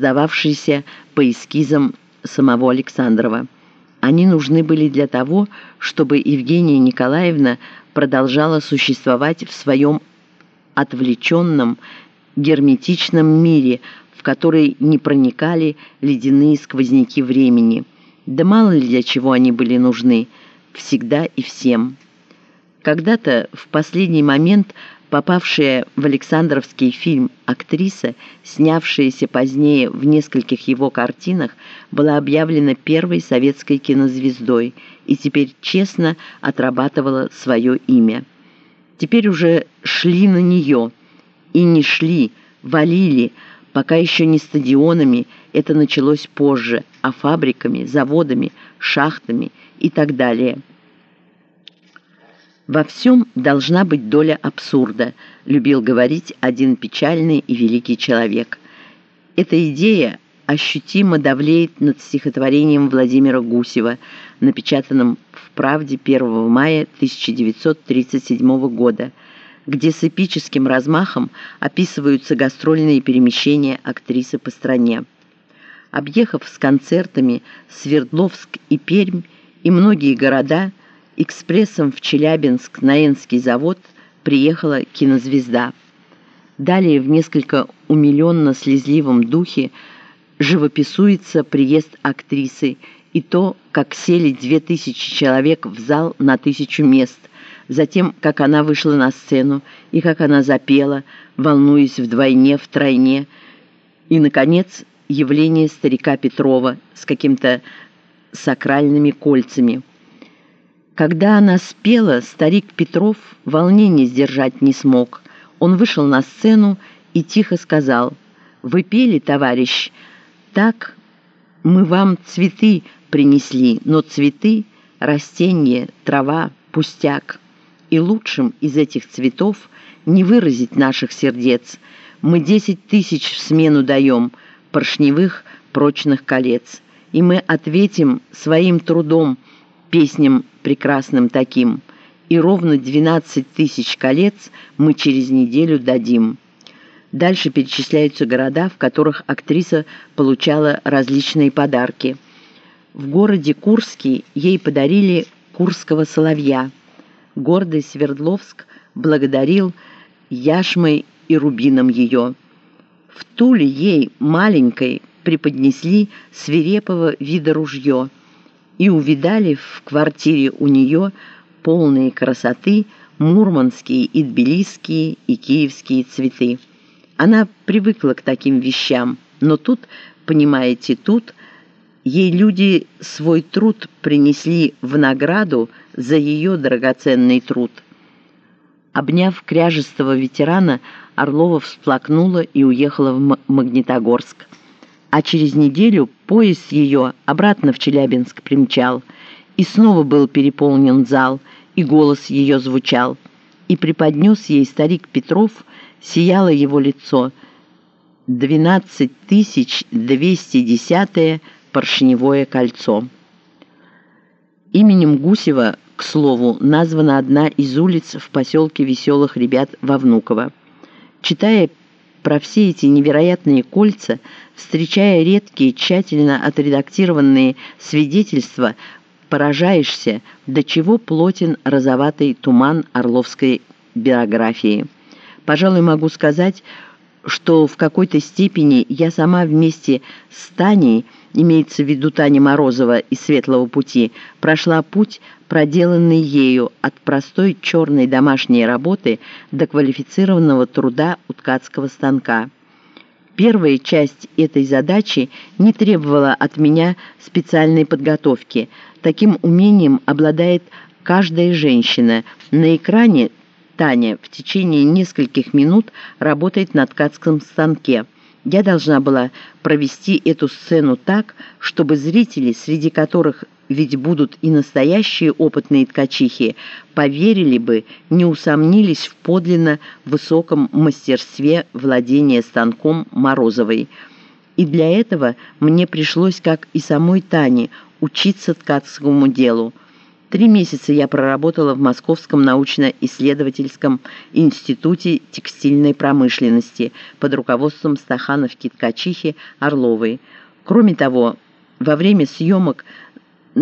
создававшиеся по эскизам самого Александрова. Они нужны были для того, чтобы Евгения Николаевна продолжала существовать в своем отвлеченном, герметичном мире, в который не проникали ледяные сквозняки времени. Да мало ли для чего они были нужны, всегда и всем. Когда-то, в последний момент, попавшая в Александровский фильм актриса, снявшаяся позднее в нескольких его картинах, была объявлена первой советской кинозвездой и теперь честно отрабатывала свое имя. Теперь уже шли на нее, и не шли, валили, пока еще не стадионами, это началось позже, а фабриками, заводами, шахтами и так далее – «Во всем должна быть доля абсурда», — любил говорить один печальный и великий человек. Эта идея ощутимо давлеет над стихотворением Владимира Гусева, напечатанным в «Правде» 1 мая 1937 года, где с эпическим размахом описываются гастрольные перемещения актрисы по стране. Объехав с концертами Свердловск и Пермь и многие города – экспрессом в Челябинск на Энский завод приехала кинозвезда. Далее в несколько умиленно-слезливом духе живописуется приезд актрисы и то, как сели две тысячи человек в зал на тысячу мест, затем, как она вышла на сцену и как она запела, волнуясь вдвойне, втройне, и, наконец, явление старика Петрова с каким-то сакральными кольцами – когда она спела, старик Петров волнение сдержать не смог. Он вышел на сцену и тихо сказал, «Вы пели, товарищ, так мы вам цветы принесли, но цветы, растения, трава, пустяк. И лучшим из этих цветов не выразить наших сердец. Мы десять тысяч в смену даем поршневых прочных колец, и мы ответим своим трудом – песням прекрасным таким, и ровно 12 тысяч колец мы через неделю дадим. Дальше перечисляются города, в которых актриса получала различные подарки. В городе Курске ей подарили курского соловья. Гордый Свердловск благодарил яшмой и рубином ее. В Туле ей, маленькой, преподнесли свирепого вида ружье – и увидали в квартире у нее полные красоты мурманские и тбилисские и киевские цветы. Она привыкла к таким вещам, но тут, понимаете, тут ей люди свой труд принесли в награду за ее драгоценный труд. Обняв кряжестого ветерана, Орлова всплакнула и уехала в Магнитогорск а через неделю поезд ее обратно в Челябинск примчал, и снова был переполнен зал, и голос ее звучал, и преподнес ей старик Петров, сияло его лицо, двенадцать тысяч двести десятое поршневое кольцо. Именем Гусева, к слову, названа одна из улиц в поселке Веселых Ребят во Внуково. Читая про все эти невероятные кольца, встречая редкие, тщательно отредактированные свидетельства, поражаешься, до чего плотен розоватый туман орловской биографии. Пожалуй, могу сказать, что в какой-то степени я сама вместе с Таней, имеется в виду Таня Морозова из «Светлого пути», прошла путь, проделанный ею от простой черной домашней работы до квалифицированного труда у ткацкого станка. Первая часть этой задачи не требовала от меня специальной подготовки. Таким умением обладает каждая женщина. На экране Таня в течение нескольких минут работает на ткацком станке. Я должна была провести эту сцену так, чтобы зрители, среди которых ведь будут и настоящие опытные ткачихи, поверили бы, не усомнились в подлинно высоком мастерстве владения станком Морозовой. И для этого мне пришлось, как и самой Тане, учиться ткацкому делу. Три месяца я проработала в Московском научно-исследовательском институте текстильной промышленности под руководством стахановки-ткачихи Орловой. Кроме того, во время съемок